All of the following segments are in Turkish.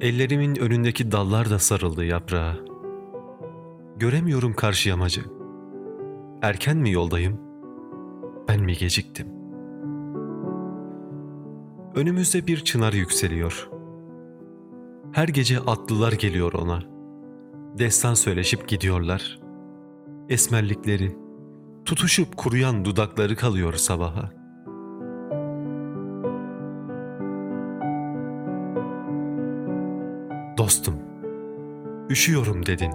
Ellerimin önündeki dallar da sarıldı yaprağa. Göremiyorum karşı yamacı. Erken mi yoldayım? Ben mi geciktim? Önümüzde bir çınar yükseliyor. Her gece atlılar geliyor ona. Destan söyleşip gidiyorlar. Esmerlikleri, tutuşup kuruyan dudakları kalıyor sabaha. Dostum, üşüyorum dedin.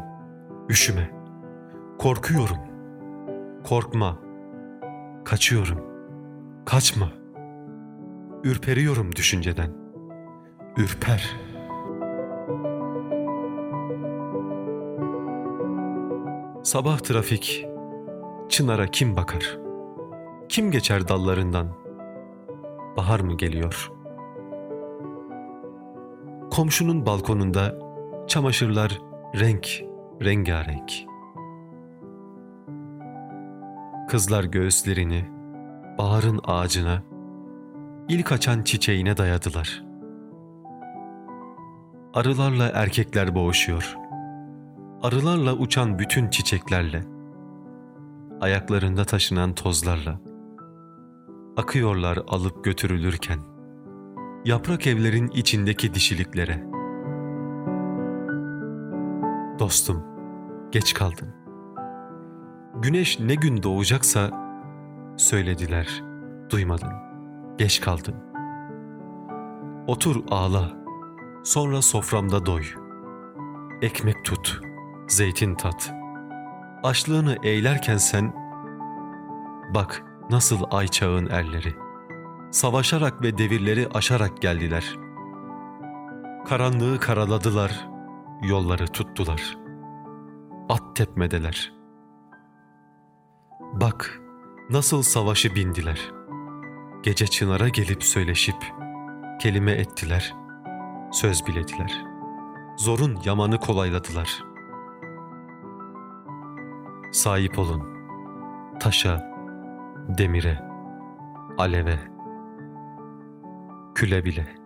Üşüme. Korkuyorum. Korkma. Kaçıyorum. Kaçma. Ürperiyorum düşünceden. Ürper. Sabah trafik. Çınara kim bakar? Kim geçer dallarından? Bahar mı geliyor? Komşunun balkonunda çamaşırlar renk rengarenk. Kızlar göğüslerini baharın ağacına, ilk açan çiçeğine dayadılar. Arılarla erkekler boğuşuyor. Arılarla uçan bütün çiçeklerle, ayaklarında taşınan tozlarla, akıyorlar alıp götürülürken, yaprak evlerin içindeki dişiliklere. Dostum, geç kaldın. Güneş ne gün doğacaksa söylediler, duymadın. Geç kaldın. Otur ağla, sonra soframda doy. Ekmek tut, zeytin tat. Açlığını eğlerken sen, bak nasıl ay çağın erleri. Savaşarak ve devirleri aşarak geldiler. Karanlığı karaladılar, yolları tuttular. At tepmedeler. Bak nasıl savaşı bindiler. Gece çınara gelip söyleşip kelime ettiler, söz bilediler. Zorun yamanı kolayladılar. Sahip olun taşa, demire, aleve, küle bile.''